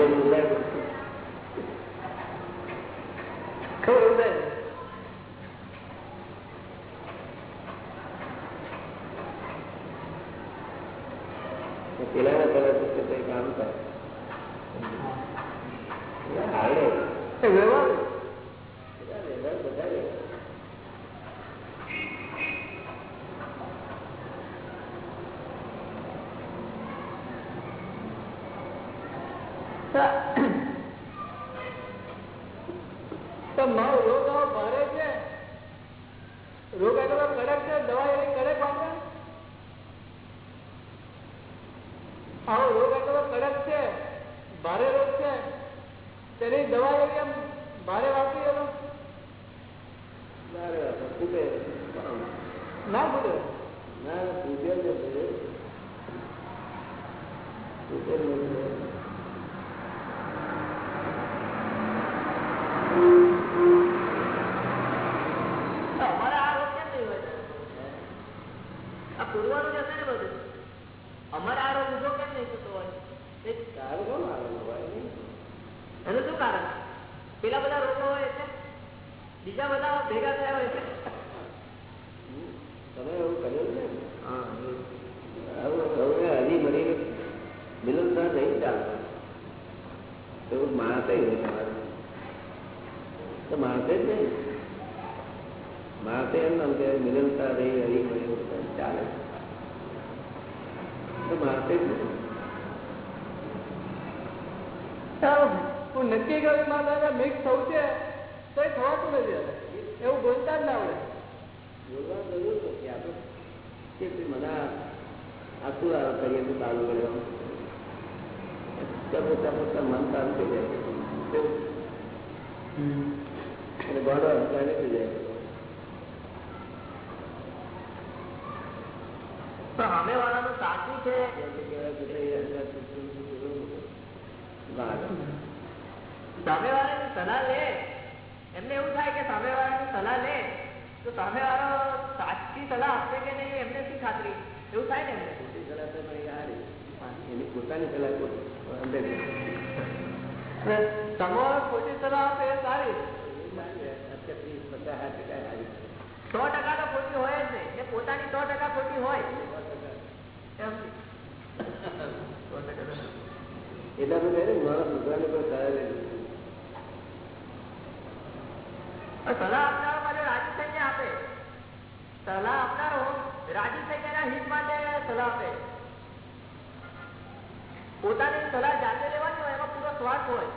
એ તો ભૂખે લાગે ખબર ઉડે પેલા પેલા તો કઈ કામ થાય હાલે એ વ્યવહાર બધા વ્યવહાર બધા વ્યવહાર. તો મારો રોગ આવો ભારે છે રોગ આટલો કડક છે દવા એવી કડક વાપરે આવો રોગ આટલો કડક છે ભારે રોગ છે તેની દવા એવી એમ ભારે વાપરી એનો ના રે બાપા, ફૂટે. ના બોલે ના ફૂટે જ નથી. ફૂટે જ નથી. અમારે આ રોગ કેમ નહીં હોય આ પૂરવાનું જશે ને બધું અમારે આ રોગ ઊભો કેમ નહીં થતો હોય એ તારું કોણ આવે ભાઈ નહીં એનું શું કારણ પેલા બધા રોગો હોય એટલે બીજા બધા ભેગા થયા હોય તમે એવું કર્યું ને મરી મિલનતા નહીં ચાલતું એવું માણસે તો માણસે જ નહીં. માણસે એમ નામ કે મિલનતા રહી હરી મરી ચાલે. તો માણસે જ નહીં. ચાલો હું નક્કી કર્યું મારા દાદા મિક્સ થવું છે. તો એ થવાતું નથી એવું બોલતા જ ના આવડે બોલવા જરૂર નથી આ તો કે મને આખું આ કરીએ તો ચાલુ કર્યો પોતા પોતા મન ચાલુ થઈ જાય અને ગોળો અહંકાર થઈ જાય સામે વાળાનું સાચું છે સામે વાળાની સલાહ લે એમને એવું થાય કે સામે વાળાની સલાહ લે તો સામે વાળો સાચી સલાહ આપશે કે નહીં એમને શું ખાતરી? એવું થાય ને એમને? ખોટી સલાહ તો. એની પોતાની સલાહ અંદર તમારો ખોટી સલાહ આપે એ સારી. સો ટકા તો ખોટી હોય જ નહીં. એ પોતાની સો ટકા ખોટી હોય એમ એટલા બધા ને મારા ભગવાને કોઈ સલાહ નથી. સલાહ આપનારો પાછો રાજી થઈને આપે. સલાહ આપનારો પોતાની સલાહ જાતે લેવાની હોય એમાં પૂરો સ્વાર્થ હોય.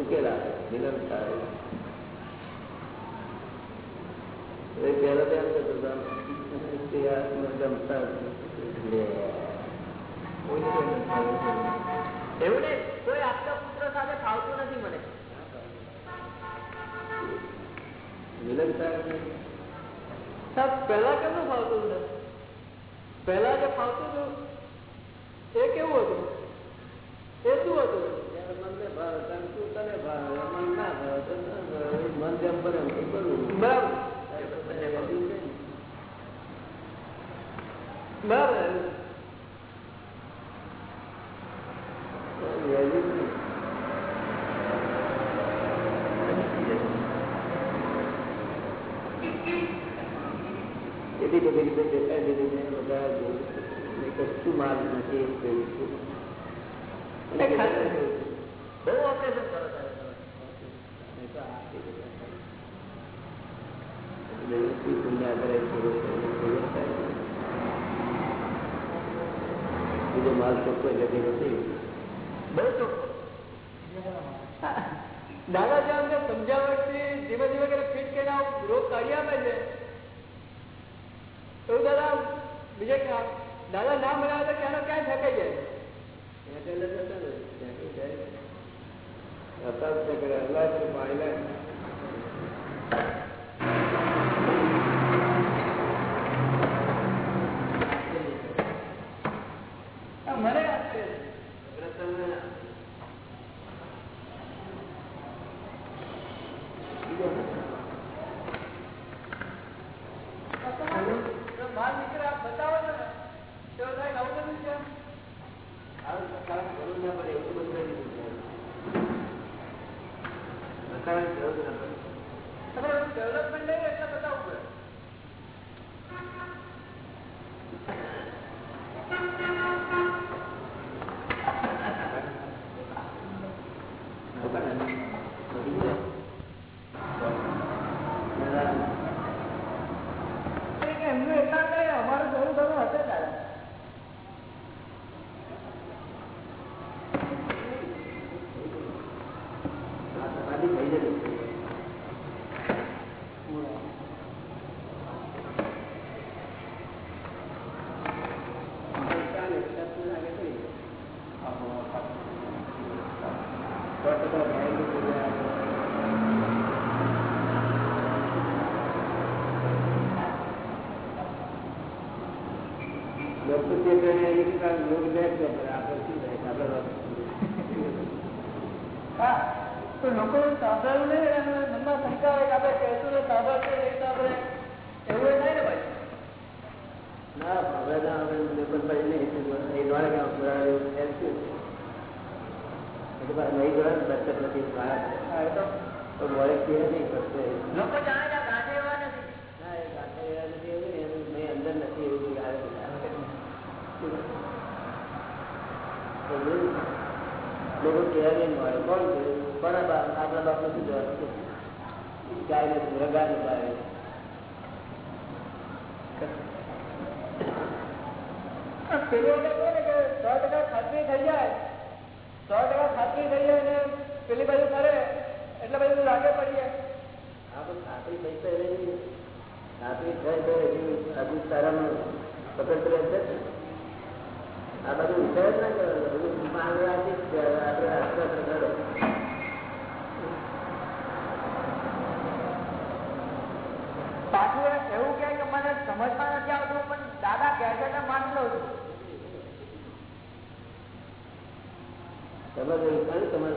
ઉકેલા એ તો એમ. એવું કોઈ આપતા પુત્ર સાથે ફાવતું નથી મને. કેમનું ફાવતું હતું? પેલા જે ફાવતું હતું એ કેવું હતું? એ શું હતું? મનને ભાવ ત્યારે તું તને ભાવ? મન ના ભાવ મન જેમ બને બરાબર. કશું માલ નથી. બહુ ઓપરેશન કરો તારે તમે. અને તો આ થઈ ગયું. એટલે એટલી પુણ્ય આધારે પૂરો થયો, પૂરો થાય. બીજો માલ ચોખ્ખો જતી નથી બહુ ચોખ્ખો દાદા જે અમને સમજાવટથી ધીમે ધીમે કરીને ફિટ કરીને આવું રોગ કાઢી આપે છે એવું દાદા બીજે ક્યાં દાદા ના મળ્યા તો ક્યાંનો ક્યાં થકાઈ જાય پڑ جائے خاتری خاتری سارا رہے آپ સમજમાં નથી આવતું પણ દાદા કહેશે એટલે માની લઉં છું. તમારે તમારે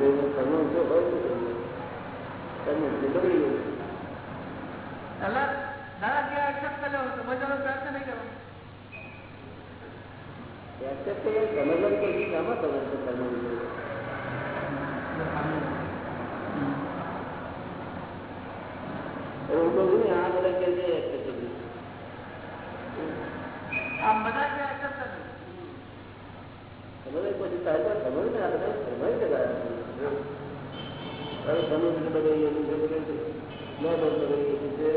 કર્મ ઊંચો હોય કર્મ ઊંચો કરી એવું કહું આ બધા કે આ બધા કે એક્સેપ્ટ કર્યું પછી સાહેબ સમજ ને આ બધા સમજ ને હવે સમુદ્ર બદલી ગયું છે. મોડલ બદલી ગયું છે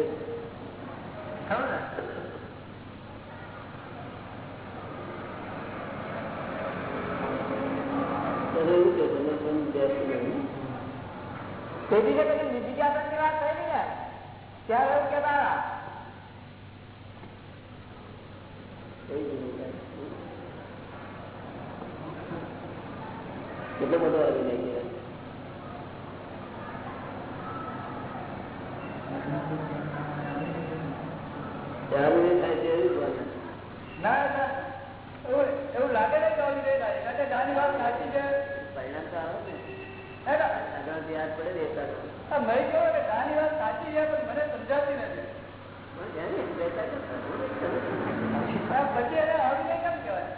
તેથી જે પેલી બીજી બધો આવી નહીં નહીં કહો ને તારી મને સમજાતી નથી. પછી એને આવડીને કેમ કહેવાય?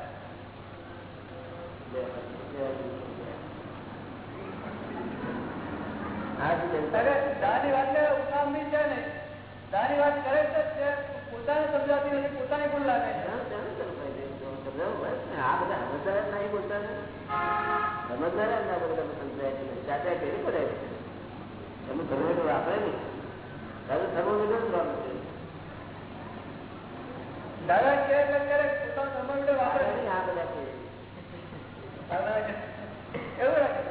દાની વાત ઉતામની છે ને દાની વાત કરે છે પોતાને સમજાતી નથી પોતાને પણ લાગે છે? આ બધા સમજદાર નહીં પોતાને. સમજદાર ના બધા સમજાય છે. જાતે કરી પડે છે? એનું થર્મોમીટર વાપરે ને તારું થર્મોમીટર શું કામ છે? દાદા ક્યારેક ક્યારેક પોતાનું થર્મોમીટર વાપરે નહીં આ બધા છે. એવું રાખે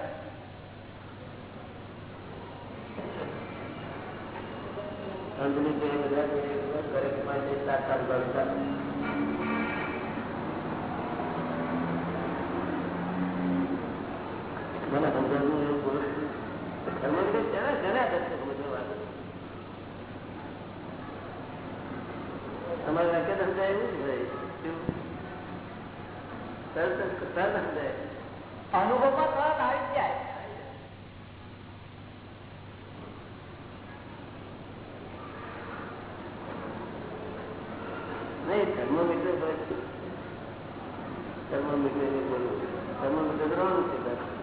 કંપની છે બધા દરેક માટે સાત ભાવિકા મને સમજાવ્યું તમારે વાક્ય સમજાય એવું જ ભાઈ સમજાય અનુભવમાં તરત આવી જાય નહીં થર્મોમીટર છે. થર્મોમીટર બોલવું થર્મોમીટર ત્રણ છે.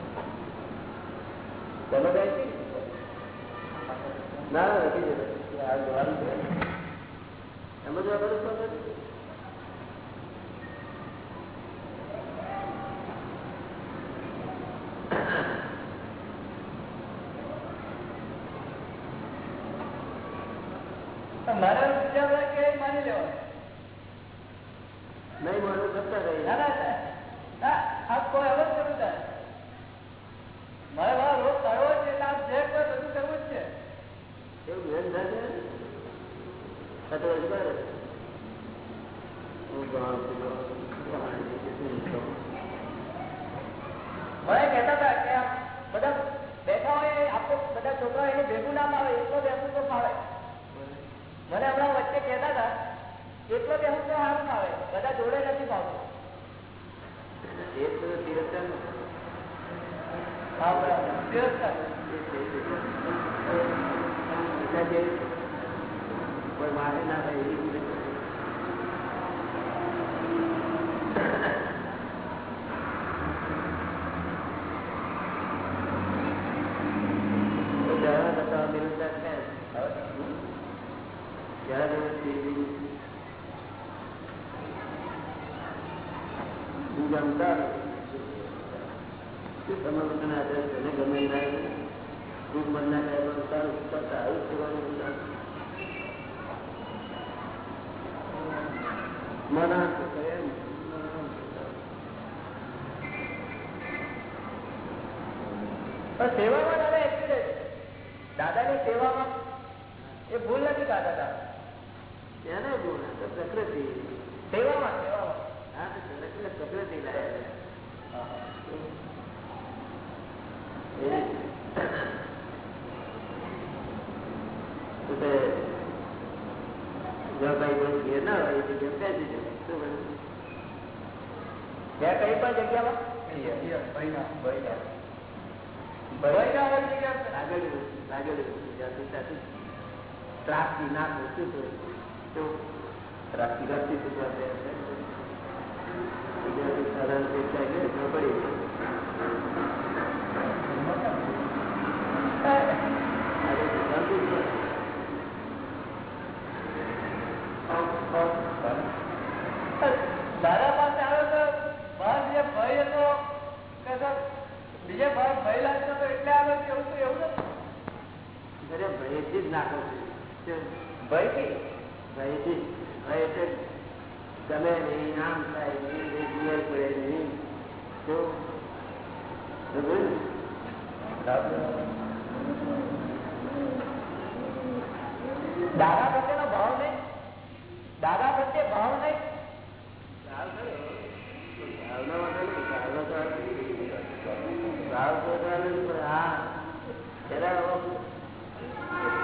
તમે કઈ છે? ના નથી જતો. એમાં જો બધું ખબર છે. મારે વિચાર કે માની લેવાનું નહીં માનું સત્તા રહી ના ના ના આ કોઈ અવર કરવું થાય મારે મારો રોગ કરવો છે એટલે આપ જે કોઈ બધું કરવું જ છે એવું બેન થાય છે સાત વર્ષ બાર હું ગામ છું મને કહેતા હતા કે આમ બધા બેઠા હોય આપો બધા છોકરા એને ભેગું ના આવે એટલો બેસું તો ફાવે મને હમણાં વચ્ચે કહેતા હતા એટલો બેસું તો સારું ફાવે બધા જોડે નથી ફાવતું એ તો તિરસ્કાર હા બરાબર તિરસ્કાર. કોઈ મારે ના થાય એવી રીતે. તો જરા કરતા નિરંતર છે. જમતા શું તમે બધાને ગમે ના દુઃખ મન ના સારું કરતા આવું કરવાનું મના તો એમ. પણ સેવામાં દાદા ની દાદાની સેવામાં એ ભૂલ નથી કાઢતા એને ગુણ તો પ્રકૃતિ. પ્રકૃતિ જો કઈ કોઈ ઘેર ના હોય તો શું? કઈ પણ જગ્યામાં? હોય જગ્યા આગળ આગળ જાતિ જાતિ ત્રાસથી ના શું બીજાથી સાધારણ પેટલા ગયે તો પડી ગયું. આગળ જાતિ જ નથી. દાદા પાસે આવ્યો તો બહાર જે ભય હતો બીજે બહાર ભય લાગતો તો એટલે આવ્યો કે એવું તો એવું નથી ભયથી જ નાખો છે ભયથી ગમે નહીં આમ થાય પડે નહીં તો? દાદા પ્રત્યેનો ભાવ નહીં. દાદા પ્રત્યે ભાવ નહીં. ભાવ તો હા જરા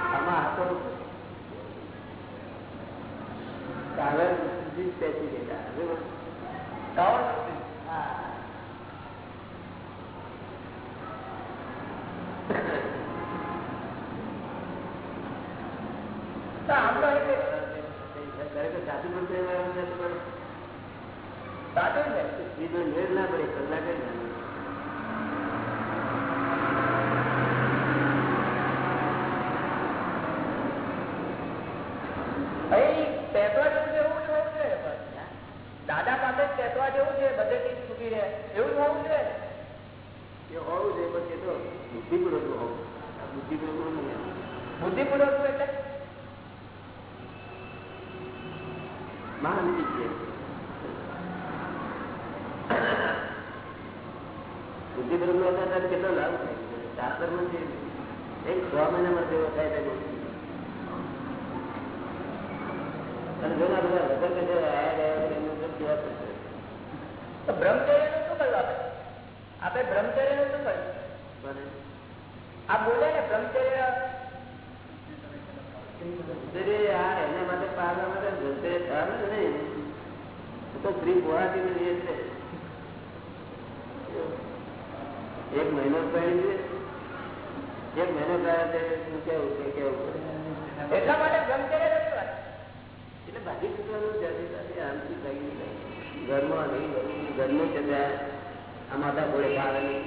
આમાં આ જ બેસી ગયેલા. બરાબર? કાવડ નથી હા. તો આપણો એટલે ખરેખર સાચું પણ સાચું ને બીજો મેળ ના પડે કલાકે જ ના. અહીં પેટવા જેવું છે એવું જ હોવું જોઈએ બસ. દાદા પાસે જ પેટવા જેવું છે બધેથી જ છૂટી રહે એવું જ હોવું જોઈએ એ હોવું જોઈએ પણ એ તો બુદ્ધિપૂર્વક હોવું આ બુદ્ધિપૂર્વક નહીં બુદ્ધિપૂર્વક એટલે માનવી છે બુદ્ધિપૂર્વક નો કેટલો લાભ છે. એક છ મહિનામાં તેવો થાય અને જો ના બધા વગર કે? બ્રહ્મચર્યનું શું કર્યું આપણે બ્રહ્મચર્યનું શું આ બોલે ને બ્રહ્મચર્ય એના માટે પાડવા માટે ધીરે થવા નથી ને. એ તો સ્ત્રી પોહાતી નથી એટલે. એક મહિનો પહેરી છે. એક મહિનો પહેલા છે શું કેવું છે કેવું એટલા માટે એટલે બાકી છોકરાનું જલ્દી સાથે આમથી ભાગી જાય. ઘરમાં નહીં ઘરનું- છે ત્યાં આ માથા કોઈ ખાવે નહીં.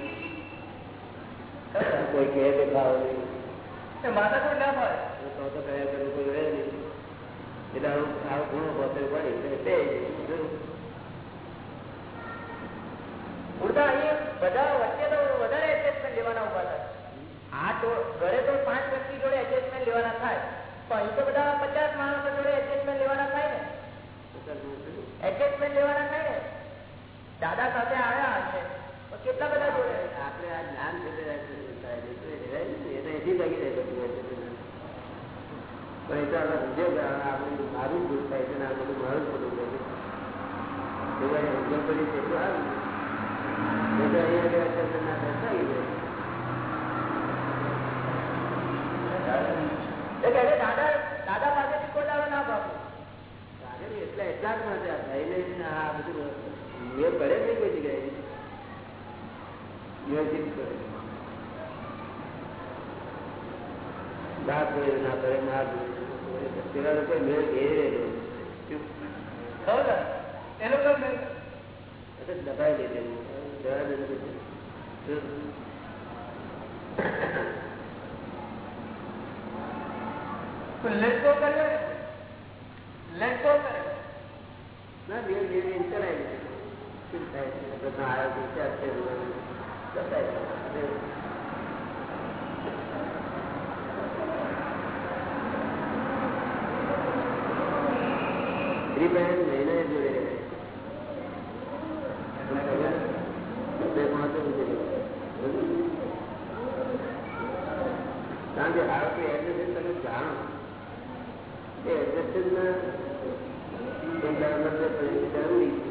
કોઈ કહે તો ખાવે નહીં. માતા કોઈ ના પડે તો તો કયા કરવું કોઈ રહે નહીં. એટલે આવું આવું ઘણું પોતે પડી એટલે. ઉડતા અહીંયા બધા વચ્ચે તો વધારે એડજસ્ટમેન્ટ લેવાના ઊભા થાય. તો ઘરે તો પાંચ વ્યક્તિ જોડે એડજસ્ટમેન્ટ લેવાના થાય. પણ અહીં તો બધા પચાસ માણસો જોડે એડજસ્ટમેન્ટ લેવાના થાય ને. લેવાના થાય દાદા સાથે આવ્યા છે કેટલા બધા જોડે? આપણે આ જ્ઞાન મારું ભૂલ થાય છે. મારું બધું થાય છે. દાદા પાસેથી ના ભાગો. આગળ એટલા એટલા જ માટે થઈને આ બધું મેળ પડે નહીં કોઈ જગ્યાએ? વ્યવસ્થિત કરે. દાંત પડે ના પડે ના પેલા લોકો મેળ ઘેરે એ લોકો દબાઈ દે ગો કરે ગો કરે ના ધીરે ધીરે જોડે. તમને ખબર? બે માણસો જોડે રહે. કારણ કે આ કોઈ એડજસ્ટ તમે જાણો એ એડજસ્ટના એક ડાયમંડ જરૂરી છે.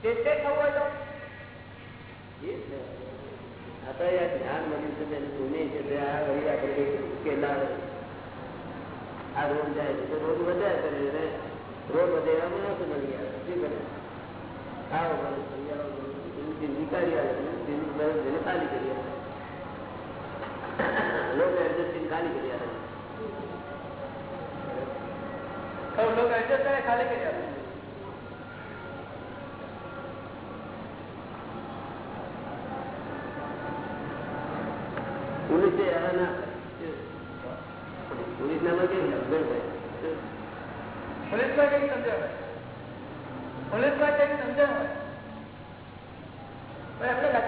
ટેસ્ટે થવું હોય તો? એ છે. તો યાર મળ્યું છે તેનું પુણ્ય છે તે આ વળી આપણે ઉકેલા આ રોગ જાય છે રોગ વધ્યા કરે ને? રોગ વધે એમાં નતું મળી આવે શું કરે ખાલી કરી આવે લોકો એડજસ્ટિંગ ખાલી કરી આવે લોકો એડજસ્ટ કરે ખાલી કરી પોલીસે ના પોલીસ થાય પોલીસમાં કઈ સમજણ હોય? પોલીસમાં કઈ સમજણ હોય? પણ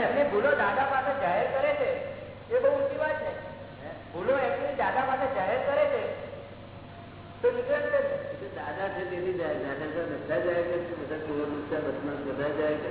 એમની ભૂલો દાદા પાસે જાહેર કરે છે એ બહુ ઊંચી વાત છે ભૂલો એમની દાદા પાસે જાહેર કરે છે તો નીકળે દાદા છે તેથી દાદા બધા જાય છે બધા પૂરો નુકસાન બધા જાય છે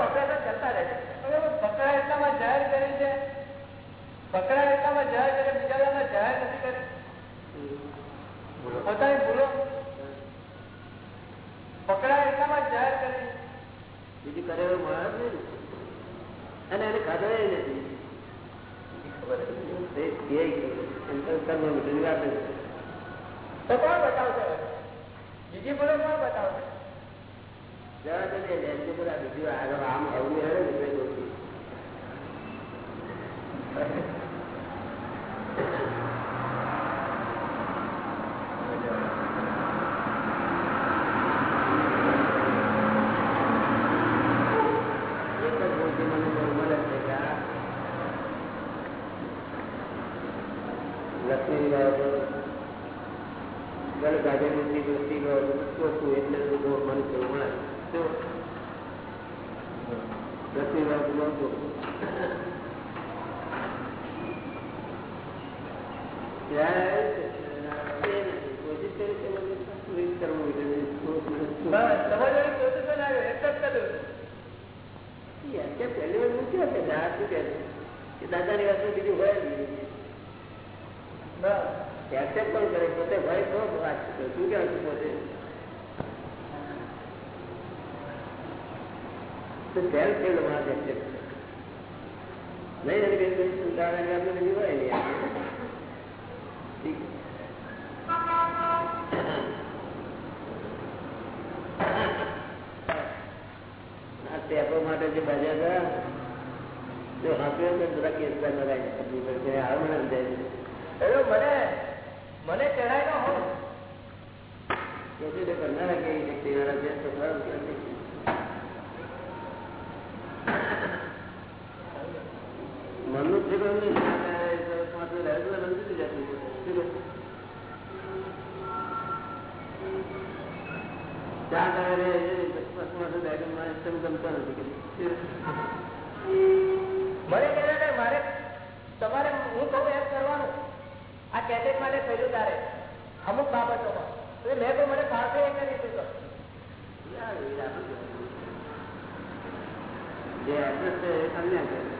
એટલામાં જાહેર કરી છે? પકડાય એટલામાં જાહેર કરે બીજા જાહેર નથી કરી? પોતાની ભૂલો પકડાય એટલામાં જાહેર કરી. બીજી કરેલો માણસ નહીં અને એને ખાધો એ નથી. બીજી ભૂલો કોણ બતાવશે Second. દાદાની પણ કરે પોતે હોય તો વાત શું કે પોતે? તો સેલ્ફ ફેલ વાત એક્સેપ્ટની વાત નથી હોય નહીં. ટેપો માટે જે બાજા હતા જો હાંપ્યો તો બધા લગાવી કરવી પડશે હાર્મોનિયમ જાય મને મને ચડાય ન હોય. મનુષ્ય તમારે હું કહું એમ કરવાનું. આ કેટેટ માટે થયેલું તારે. અમુક બાબતોમાં. મેં તો મને પાસે એ કરી દીધો જે એડ્રેસ છે એ સમજ્યા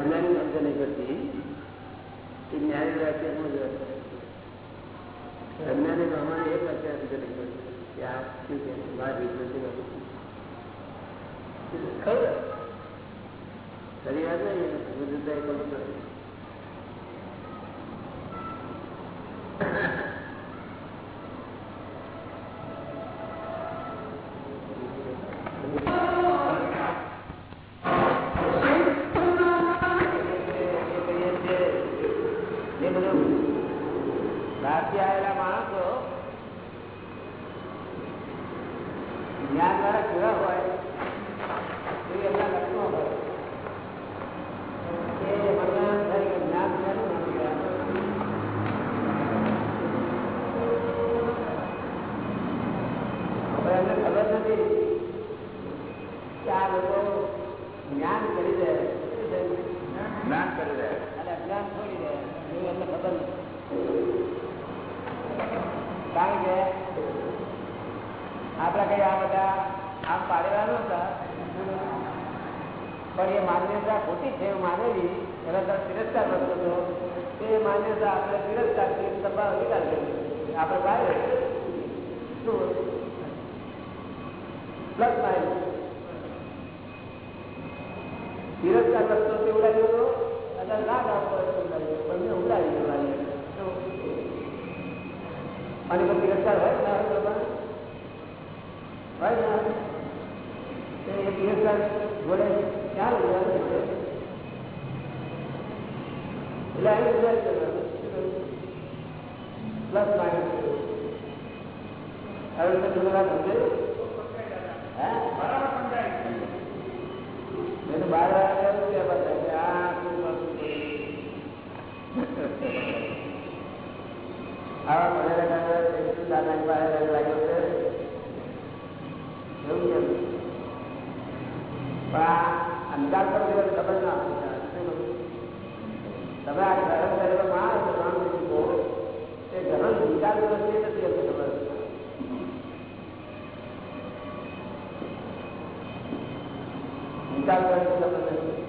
અજ્ઞાની સમજ નહીં કરતી, એ જ્ઞાની વાક્ય સમજ અજ્ઞાની પ્રમાણે એક વાક્ય સમજ નહીં કરતી કે આ શું છે? બહાર વિકૃતિ બધું ખરું વાત નહીં? તો ખબર પડે. એ બધું બહારથી આવેલા માણસો જ્ઞાન વાળા કેવા હોય એ એમના લક્ષણો હોય એ ભગવાન થાય કે જ્ઞાન ક્યાંનું નથી હવે એમને ખબર નથી કે આ લોકો જ્ઞાન કરી દે જ્ઞાન કરી દે અને અજ્ઞાન છોડી દે એવું એમને ખબર નથી કારણ કે આપડા કઈ આ બધા આમ પાડેલા નતા પણ એ માન્યતા ખોટી છે એવું માનેલી એના તરફ તિરસ્કાર કરતો હતો તે માન્યતા આપણે તિરસ્કાર કરી દબાવ નિકાલ કરી આપણે બહાર શું પ્લસ માઇનસ. ધીરજના રસ્તો તે ઉડાવી ગયો અને ના ગયો બંને ઉડાવી ગયો અને પછી તિરસ્કાર હોય ને હોય બરાબર? હોય ને. એ તિરસ્કાર જોડે ક્યાં ઉડાવે એટલે અહીં ઉડાવી કરવાનું પ્લસ માઇનસ. હવે તમે થોડા સમજે હે મેં તો બાર વાગ્યા સુધી આ બધા કે આ શું કરવું છે? આવા ભણેલા કાકા એકસો દાદાની પાસે રંગ લાગ્યો છે એવું કેમ પણ આ અંદાજ પર જેને ખબર ના હોય શું કરું? તમે આ ધર્મ કરેલો માણસ રામ શીખો તે ધર્મ વિચાર નથી અમને ખબર વિચાર કરે ખબર નથી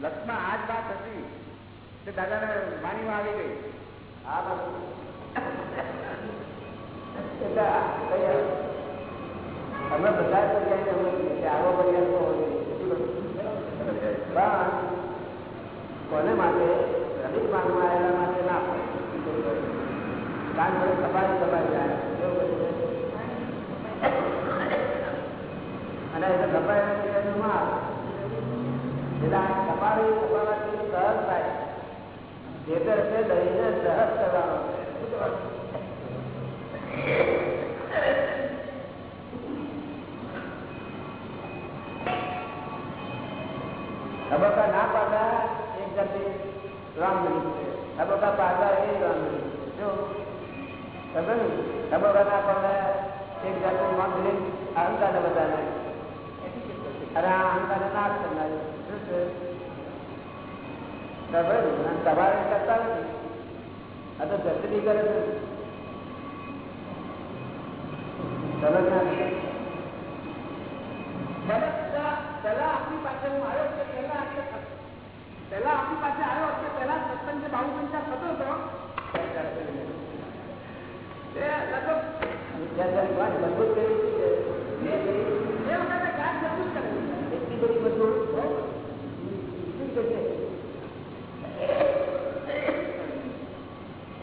લક્ષમાં આ વાત હતી તે દાદાને વાણીમાં આવી ગઈ. આ અમે બધા આવો પર્યાસ કોને માટે? અધિક માર્ગમાં આવેલા માટે ના હોય. કારણ કે સફાઈ સફાઈ જાય. અને એટલે સફાઈ એટલે આ સફારી સફાવાથી સહજ થાય. જેતર છે લઈને સહજ કરવાનો? તબક્કા ના પાડતા એક જાતિ રામ મિનિટ છે તબક્કા પાડતા એ રામ જો ખબર તબક્કા ના પાડતા એક જાતિ મંદિર અહંકાર બધાને અરે આ અહંકાર નાશ કરનાર શું છે? અને તમારે કરતા નથી આ તો જતની કરે છે. ના. પેલા આપણી પાસે હું આવ્યો છે પેલા પેલા આપણી પાસે આવ્યો છે પેલા સત્સંગ જે બાબુ પંચાયત થતો હતો. લગભગ મજબૂત કરી હતી કે મેં કરી. એ વખતે ગાંઠ મજબૂત કરેલી. એટલી બધી મજબૂત હો. શું કહે છે?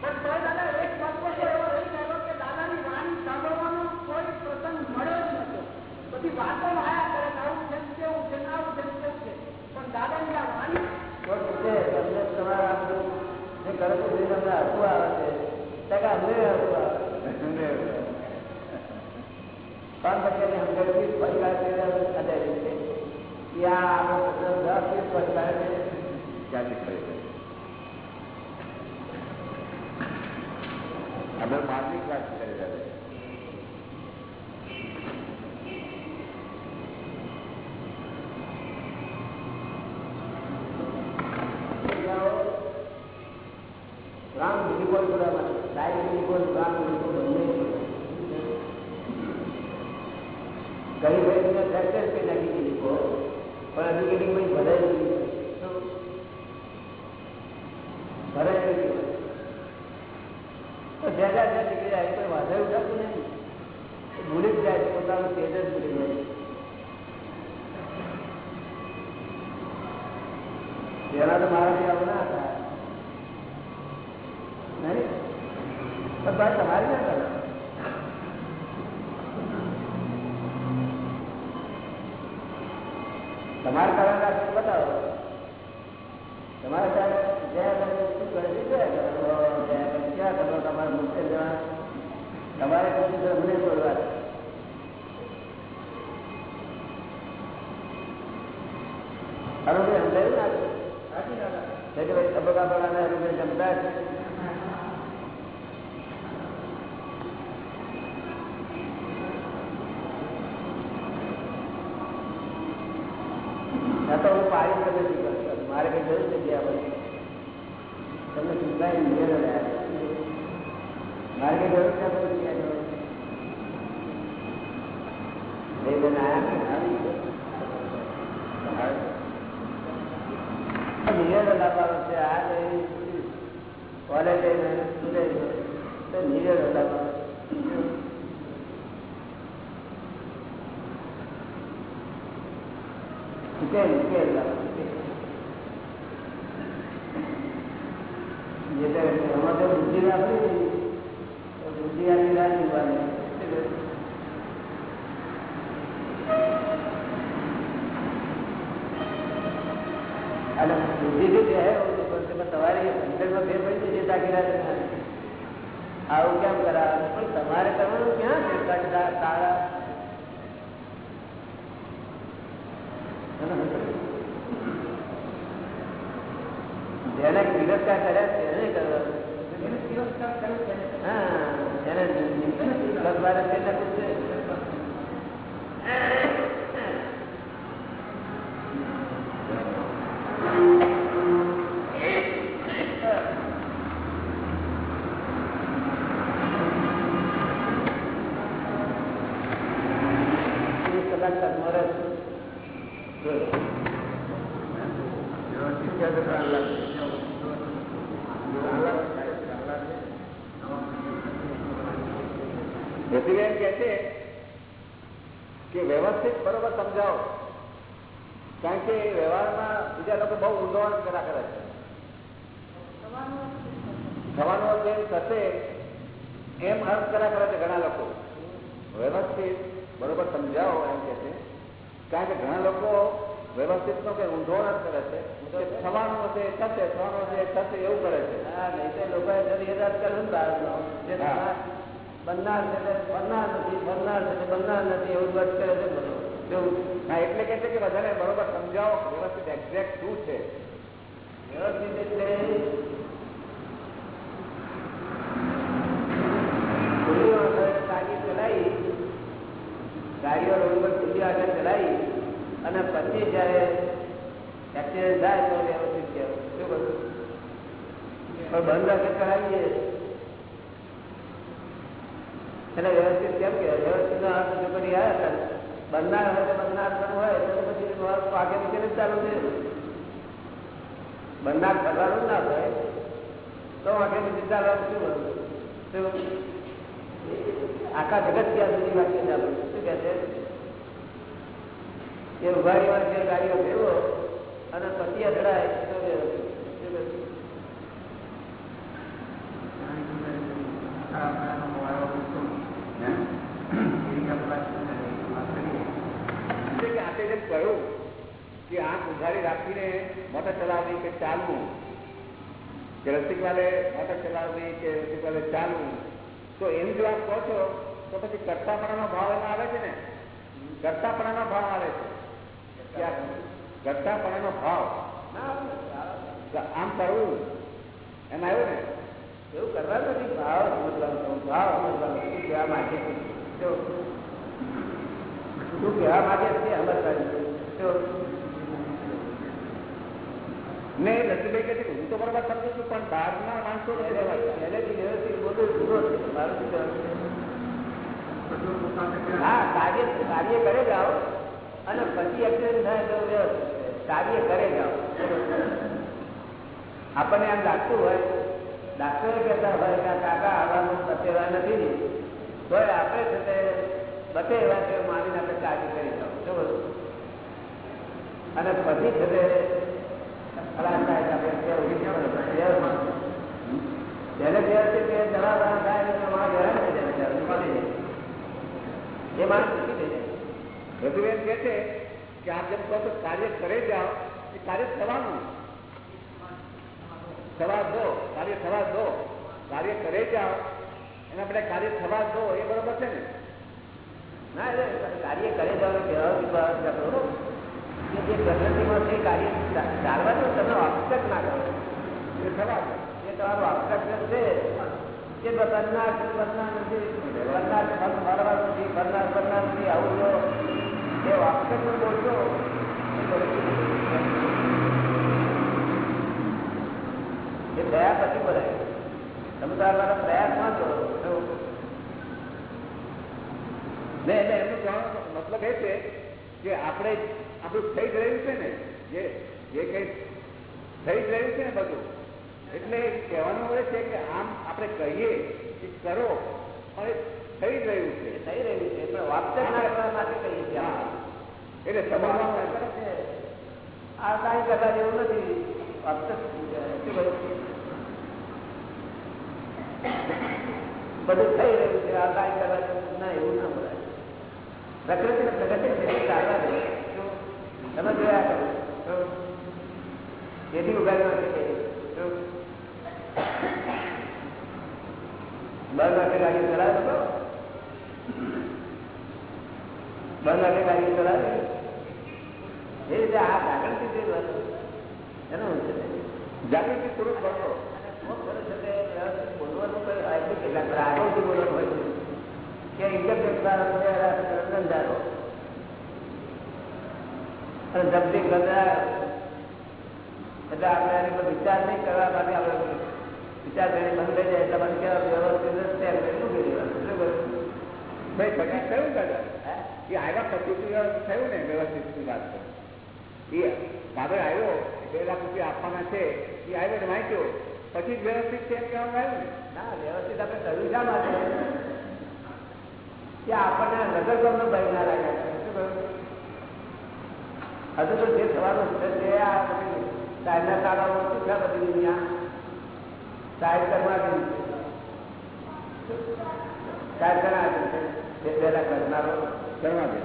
પણ તોય દાદા એક વસ્તુ તો એવો રહી ગયેલો કે દાદાની વાણી સાંભળવાનો કોઈ પ્રસંગ મળ્યો જ નતો બધી વાતો આયા કરે કે આવું છે ને તેવું છે ને આવું છે ને તેવું છે પણ દાદાની આ વાણી તો શું છે? તમને તમારા આ બધું જે કરો છો તે તમને હસવું આવે છે. ટકા અમને હસવું આવે. પણ પછી એને સમજાવ્યું કે પરિવાર છે, આધારિત છે. કે આ આપણો પ્રસંગ દસ વીસ પરિવાર છે. ક્યાંથી ખરીદે અમે માર્મિક વાત કરી રહ્યા છીએ. રામ બિલકુલ બરાબર સાહેબ બિલકુલ રામ બિલકુલ બંને ગઈ ભાઈ મેં ફ્રેક્ચર કરી નાખી દીધી કો પણ હજુ કેટલી કોઈ ભરાય નહીં ભરાય નહીં તો ભેગા થયા નીકળી જાય કોઈ વાંધો ઉઠાતું નહીં એ ભૂલી જ જાય છે, પોતાનું તેજ જ ભૂલી જાય પેલા તો મારાથી આવું ના થાય નહીં પણ ભાઈ તમારી ના કરે તમારે કારણ રાખી બતાવો? તમારે ત્યાં જયા કરે? શું કરે? છે ક્યાં કરો? તમારે મુખ્ય જવા તમારે મને બોલવા સમજાયું ના? ભાઈ તબક્કા રૂપિયા જમતા છે ના તો હું પાડી જ નથી મારે કઈ જરૂર નથી આ બધી તમને ચૂકાય નિવેદન મારે કઈ જરૂર છે? બધી ક્યાં જરૂર છે નિવેદન આયા ને આવી ગયું. નિવેદન આપવાનું છે આ નહીં કોલેજ સ્ટુડન્ટ તો નિવેદન આપવાનું ઉકેલ ઉકેલ જે તે એમાં તો બુદ્ધિ આપી તો બુદ્ધિ આપી ના જીવવાની અને બુદ્ધિ થી કહે પણ તમારી અંદરમાં ફેર પડી છે દાખલા આવું કેમ કરાવે પણ તમારે કરવાનું ક્યાં છે કટકા તારા જેને તિરસ્કાર કર્યા છે એને કરવાનું હા એને દસ બાર કેટલા પૂછશે ત્રીસ કલાક તક મરે જતીબેન કહે છે કે વ્યવસ્થિત બરોબર સમજાવો કારણ કે વ્યવહારમાં બીજા લોકો બહુ ઊંધવણ કર્યા કરે છે થવાનો અર્થ એમ થશે એમ અર્થ કર્યા કરે છે ઘણા લોકો વ્યવસ્થિત બરોબર સમજાવો એમ કે છે કારણ કે ઘણા લોકો વ્યવસ્થિત નો કે ઊંધો અર્થ કરે છે કે થવાનું થશે ત્રણ હશે થશે એવું કરે છે. હા નહીં તો લોકોએ જરી યાદ કર્યું ને. જે બનનાર છે બનનાર નથી બનનાર છે બનનાર નથી એવું જ કરે છે બધું. જેવું હા એટલે કે છે કે બધાને બરોબર સમજાવો વ્યવસ્થિત એક્ઝેક્ટ શું છે. વ્યવસ્થિત એટલે ગાડી ચલાવી ગાડીઓ રોડ પર સુધી આગળ ચલાવી અને પછી જયારે એક્સિડન્ટ આંખે કરવાનું ના હોય તો ચાલવાનું શું બનવું? આખા જગત ક્યાં સુધી વાંચી ચાલુ? શું કે છે? એ વાળા ગાડીઓ ફેરવો અને પતિ અથડાય તો કહ્યું કે રાખીને મોટર ચલાવવી કે ચાલવું, કે રસિક વાલે મોટર ચલાવવી કે રસિક વાલે ચાલવું, તો એમ જો કહો છો, તો પછી કરતાપણાનો ભાવ એમાં આવે છે ને? કરતાપણાનો ભાવ આવે છે. કે પણ એનો ભાવ. આમ કરવું. એમ આવ્યું ને? એવું કરવા નથી. ભાવ સમજવાનો ભાવ સમજવાનો શું કહેવા માંગે જો શું કહેવા માંગે છે સમજવાનું જો. ને રસિકભાઈ કહે છે હું તો બરાબર સમજુ છું પણ બહારના માણસો નથી બરાબર. પહેલેથી વ્યવસ્થિત બોલવું જુદો છે. મારું શું? હા કાર્ય કાર્ય કરે જાઓ અને પછી એક્સિડન્ટ થાય તો વ્યવસ્થિત. કાર્ય કરે જાઓ આપણને એમ લાગતું હોય, ડાક્ટરો કહેતા હોય કે કાકા આવવાનું બતેવા નથી તો આપણે છે તે બતે એવા છે માનીને આપણે કાર્ય કરી જાઓ શું અને પછી છે તે કે દવા થાય નીકળી જાય. એ માણસ કે છે કે આ જેમ કહો તો કાર્ય કરે જાઓ એ કાર્ય થવાનું. થવા દો. કાર્ય થવા દો. કાર્ય કરે જાઓ એના આપણે કાર્ય થવા દો એ બરોબર છે ને? ના એટલે કાર્ય કરે જાઓ કહેવાનું. કે જે પ્રકૃતિમાં છે કાર્ય ચાલવાનું તમે અક્ષક ના કરો. એ થવા દો. એ તમારું અક્ષક છે જે બનનાર છે, બનનાર નથી બનનાર છે, બન- નથી બનનાર બનનાર નથી આવું એ કહેવાનો મતલબ એ છે કે આપણે આપણું થઈ જ છે ને, જે જે કંઈ થઈ જ છે ને બધું, એટલે કહેવાનું એ છે કે આમ આપણે કહીએ કે કરો, પણ થઈ રહ્યું છે. થઈ રહ્યું છે પણ વાપસ ના કરવા માટે કહીએ છીએ એટલે સમજવાનું આ કાંઈ કરતા જેવું નથી. વાપસ બધું થઈ રહ્યું છે. આ કાંઈ કરવા જેવું ના એવું ના બોલાય. પ્રકૃતિ ને પ્રગતિ છે ચાલવા દે? તમે જોયા કરો જેથી તેથી ઉગાડવા છે શું? બંધ ગાડી ચલાવે બંધ વાગે ગાડી ચલાવે એ રીતે આ જાગૃતિ બને, એનું છે. જાગૃતિ પૂર્વક કરો છે બોલવાનું કોઈ હોય નહીં કેટલાક આગળથી બોલવાનું હોય છે. કે ઇન્ટરનેટ અને જપ્તી ગંધા. એટલે આપણે એની પર વિચાર નહીં કરવા માટે આપણે વિચાર કરીને બંધ થઈ જાય. એટલે મને કેવા વ્યવસ્થિત જ છે. એટલે શું કરી દેવાનું? શું કરવું? ભાઈ પછી થયું દાદા? એ આવ્યા તો થયું ને વ્યવસ્થિત વાત તો એ કાગળ આવ્યો બે લાખ રૂપિયા આપવાના છે, એ આવ્યો ને વાંચ્યો. પછી વ્યવસ્થિત છે એમ કહેવામાં આવ્યું ને? ના, વ્યવસ્થિત આપણે કર્યું શા માટે? કે આપણને નગર ગમનો ભય ના લાગે. શું હજુ તો જે થવાનું છે તે આ સાહેબના તાળાઓ શું છે બધી દુનિયા? સાહેબ કરવાથી સાહેબ કરવાથી છે. તે પહેલા કરનારો કરવા દે.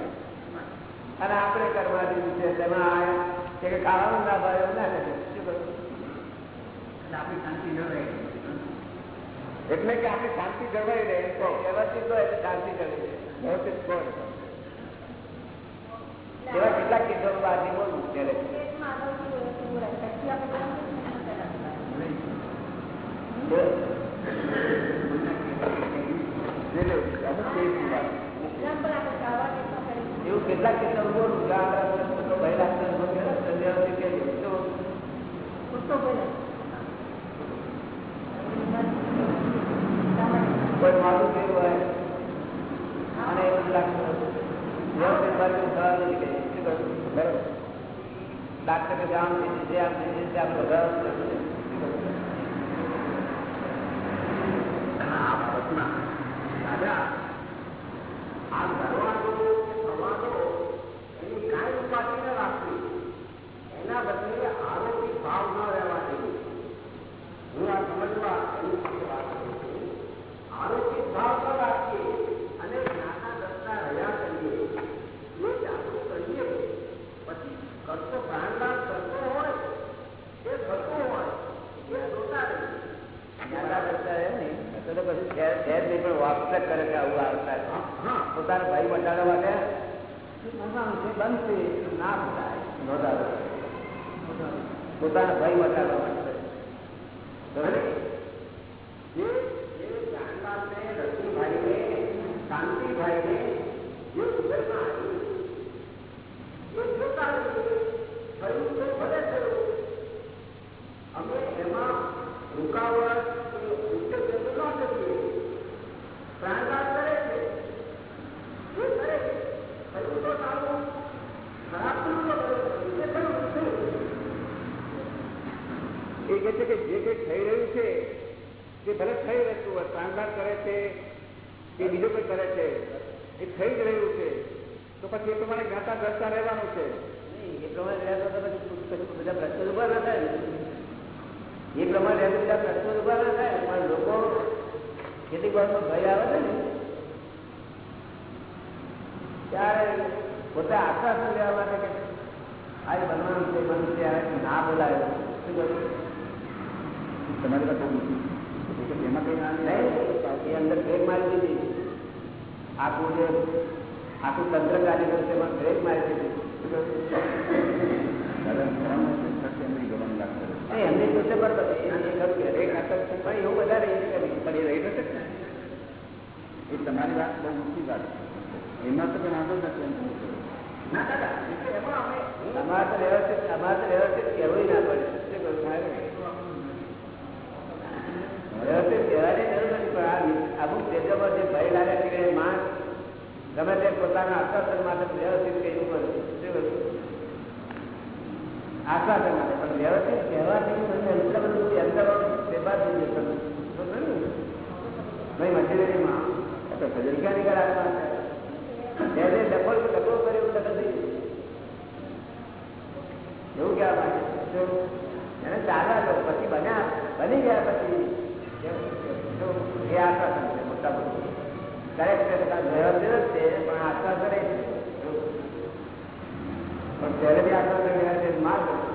અને આપણે કરવાથી છે તેમાં આ કે કાળાનું ના ભાઈ એવું ના કરે શું જળવાઈ એટલે કે આપણી શાંતિ જળવાઈ રહે તો વ્યવસ્થિત હોય એટલે શાંતિ કરવી રહે. વ્યવસ્થિત એવા કેટલાક કિસ્સો આજે બોલવું ત્યારે એટલે એવું કેટલાક કેટલા ઊભો કોઈ મારું કેવું હોય? અને એવું લાગતું બરોબર. ડાક્ટર કે આમ છે આમ છે આપણે બધા માટે ગાતા ગાતા રહેવાનું છે. એ પ્રમાણે રહેતો બધા પ્રશ્નો ઊભા ના એ પ્રમાણે રહેતો પ્રશ્નો ઊભા ના પણ લોકો કેટલીક વાતનો ભય આવે છે ને ત્યારે પોતે આશ્વાસન લેવા માટે કે આ બનવાનું છે બનવું છે ના બોલાય. શું કહ્યું તમારી પાસે એમાં કઈ ના અંદર બ્રેક મારી દીધી. આખું જે آپ تنظر کاری کرتے ہیں تو آنند سمجھ ویو سمجھ ویوست کہہ سارے رہتا ہے ગમે તે પોતાના આશ્વાસન માટે વ્યવસ્થિત કહેવું પડે આશ્વાસન માટે. પણ વ્યવસ્થિત કહેવાથી યંત્ર બધું યંત્ર વેપાર થઈ જશે. ભાઈ મશીનરીમાં એવું કહેવા એને ચાલ્યા પછી બન્યા બની ગયા પછી. એ આત્મા કરે પણ ત્યારે બી આત્મા કરે માર્ગ